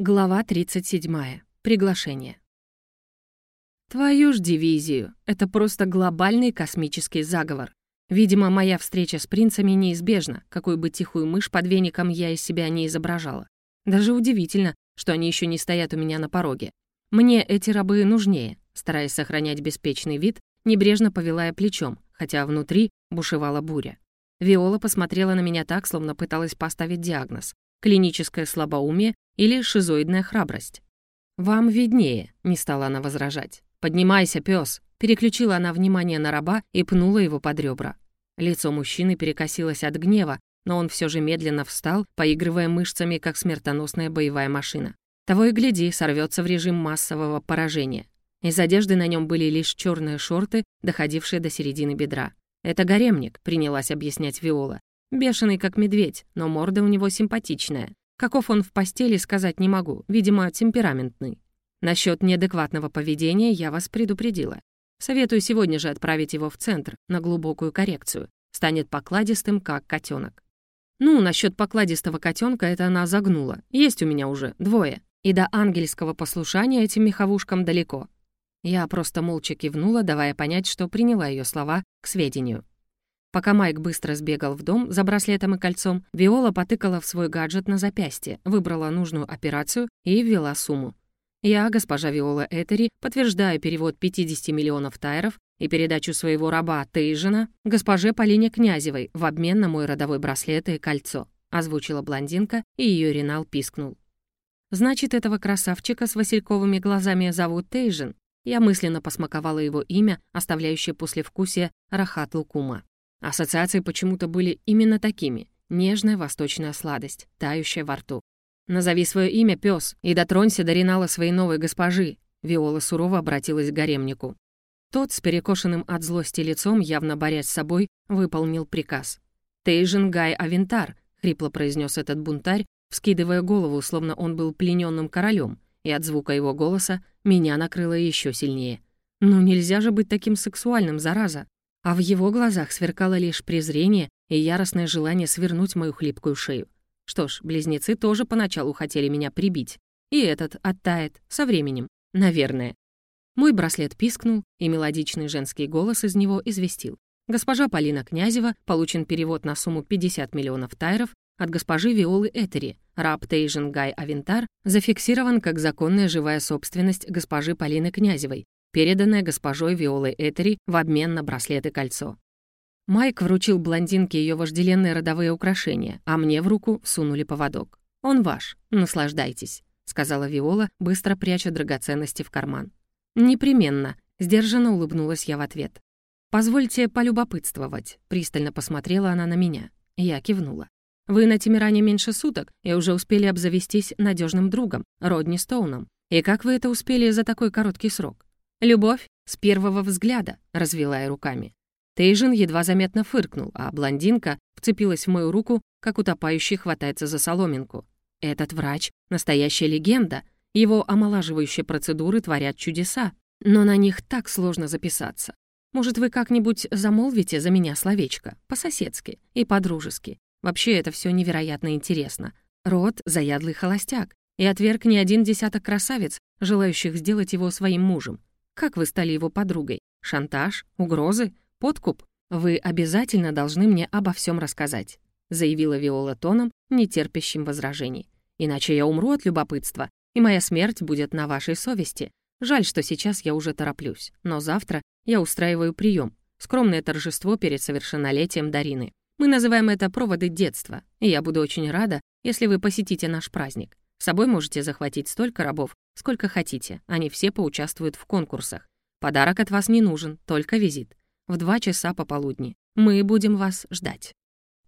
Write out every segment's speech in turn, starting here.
Глава 37. Приглашение. Твою ж дивизию. Это просто глобальный космический заговор. Видимо, моя встреча с принцами неизбежна, какую бы тихую мышь под веником я из себя не изображала. Даже удивительно, что они еще не стоят у меня на пороге. Мне эти рабы нужнее, стараясь сохранять беспечный вид, небрежно повела я плечом, хотя внутри бушевала буря. Виола посмотрела на меня так, словно пыталась поставить диагноз клиническое слабоумие или шизоидная храбрость. «Вам виднее», — не стала она возражать. «Поднимайся, пес. переключила она внимание на раба и пнула его под ребра. Лицо мужчины перекосилось от гнева, но он все же медленно встал, поигрывая мышцами, как смертоносная боевая машина. Того и гляди, сорвется в режим массового поражения. Из одежды на нем были лишь черные шорты, доходившие до середины бедра. «Это гаремник», — принялась объяснять Виола. Бешеный, как медведь, но морда у него симпатичная. Каков он в постели, сказать не могу, видимо, темпераментный. Насчет неадекватного поведения я вас предупредила. Советую сегодня же отправить его в центр, на глубокую коррекцию. Станет покладистым, как котенок. Ну, насчет покладистого котенка это она загнула. Есть у меня уже двое. И до ангельского послушания этим меховушкам далеко. Я просто молча кивнула, давая понять, что приняла ее слова к сведению. Пока Майк быстро сбегал в дом за браслетом и кольцом, Виола потыкала в свой гаджет на запястье, выбрала нужную операцию и ввела сумму. Я, госпожа Виола Этери, подтверждаю перевод 50 миллионов тайров и передачу своего раба Тейжина госпоже Полине Князевой в обмен на мой родовой браслет и кольцо», озвучила блондинка, и ее Ренал пискнул. «Значит, этого красавчика с васильковыми глазами зовут Тейжин?» Я мысленно посмаковала его имя, оставляющее послевкусие Рахат Лукума. Ассоциации почему-то были именно такими. Нежная восточная сладость, тающая во рту. «Назови свое имя, пес, и дотронься до Ринала своей новой госпожи», Виола сурово обратилась к гаремнику. Тот, с перекошенным от злости лицом, явно борясь с собой, выполнил приказ. «Тейжин Гай Авентар», — хрипло произнес этот бунтарь, вскидывая голову, словно он был плененным королем, и от звука его голоса меня накрыло еще сильнее. «Ну нельзя же быть таким сексуальным, зараза!» А в его глазах сверкало лишь презрение и яростное желание свернуть мою хлипкую шею. Что ж, близнецы тоже поначалу хотели меня прибить. И этот оттает со временем, наверное. Мой браслет пискнул, и мелодичный женский голос из него известил. Госпожа Полина Князева получен перевод на сумму 50 миллионов тайров от госпожи Виолы Этери. Раб Тейжен Гай Авентар зафиксирован как законная живая собственность госпожи Полины Князевой переданное госпожой Виолой Этери в обмен на браслет и кольцо. Майк вручил блондинке ее вожделенные родовые украшения, а мне в руку сунули поводок. «Он ваш, наслаждайтесь», — сказала Виола, быстро пряча драгоценности в карман. «Непременно», — сдержанно улыбнулась я в ответ. «Позвольте полюбопытствовать», — пристально посмотрела она на меня. Я кивнула. «Вы на Тимиране меньше суток и уже успели обзавестись надежным другом, Родни Стоуном. И как вы это успели за такой короткий срок?» «Любовь с первого взгляда», — развела я руками. Тейжин едва заметно фыркнул, а блондинка вцепилась в мою руку, как утопающий хватается за соломинку. Этот врач — настоящая легенда. Его омолаживающие процедуры творят чудеса, но на них так сложно записаться. Может, вы как-нибудь замолвите за меня словечко, по-соседски и по-дружески. Вообще, это все невероятно интересно. Род — заядлый холостяк, и отверг не один десяток красавиц, желающих сделать его своим мужем. Как вы стали его подругой? Шантаж? Угрозы? Подкуп? Вы обязательно должны мне обо всем рассказать», заявила Виола тоном, не терпящим возражений. «Иначе я умру от любопытства, и моя смерть будет на вашей совести. Жаль, что сейчас я уже тороплюсь, но завтра я устраиваю прием, скромное торжество перед совершеннолетием Дарины. Мы называем это «проводы детства», и я буду очень рада, если вы посетите наш праздник. С собой можете захватить столько рабов, Сколько хотите, они все поучаствуют в конкурсах. Подарок от вас не нужен, только визит. В два часа пополудни. Мы будем вас ждать.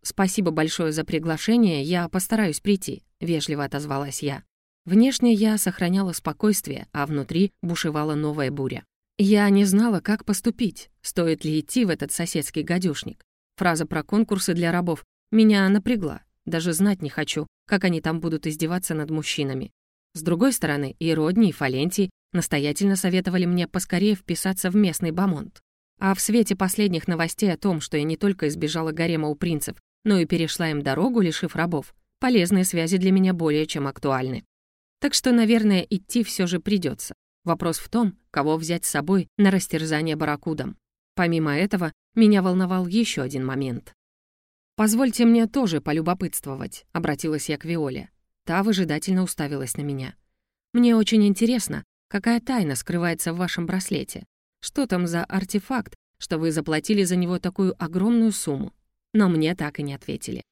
«Спасибо большое за приглашение, я постараюсь прийти», — вежливо отозвалась я. Внешне я сохраняла спокойствие, а внутри бушевала новая буря. Я не знала, как поступить, стоит ли идти в этот соседский гадюшник. Фраза про конкурсы для рабов меня напрягла. Даже знать не хочу, как они там будут издеваться над мужчинами. С другой стороны, и Родни, и Фалентий настоятельно советовали мне поскорее вписаться в местный бамонт. А в свете последних новостей о том, что я не только избежала гарема у принцев, но и перешла им дорогу, лишив рабов, полезные связи для меня более чем актуальны. Так что, наверное, идти все же придется. Вопрос в том, кого взять с собой на растерзание барракудам. Помимо этого, меня волновал еще один момент. «Позвольте мне тоже полюбопытствовать», — обратилась я к Виоле. Та выжидательно уставилась на меня. «Мне очень интересно, какая тайна скрывается в вашем браслете? Что там за артефакт, что вы заплатили за него такую огромную сумму?» Но мне так и не ответили.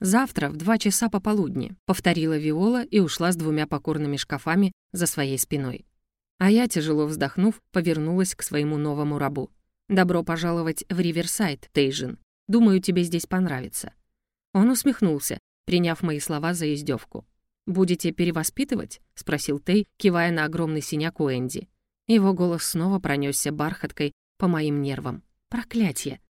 «Завтра в два часа пополудни», — повторила Виола и ушла с двумя покорными шкафами за своей спиной. А я, тяжело вздохнув, повернулась к своему новому рабу. «Добро пожаловать в Риверсайд, Тейжин. Думаю, тебе здесь понравится». Он усмехнулся, приняв мои слова за издевку. «Будете перевоспитывать?» — спросил Тей, кивая на огромный синяк у Энди. Его голос снова пронесся бархаткой по моим нервам. «Проклятье!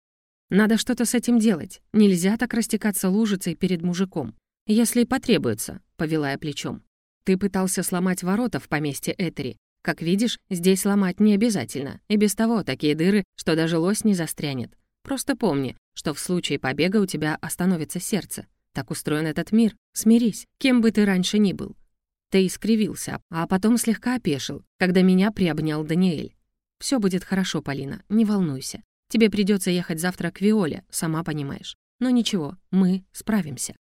Надо что-то с этим делать. Нельзя так растекаться лужицей перед мужиком. Если потребуется», — повела я плечом. «Ты пытался сломать ворота в поместье Этери. Как видишь, здесь ломать не обязательно. И без того такие дыры, что даже лось не застрянет. Просто помни, что в случае побега у тебя остановится сердце. Так устроен этот мир. Смирись, кем бы ты раньше ни был». Ты искривился, а потом слегка опешил, когда меня приобнял Даниэль. Все будет хорошо, Полина, не волнуйся. Тебе придется ехать завтра к Виоле, сама понимаешь. Но ничего, мы справимся».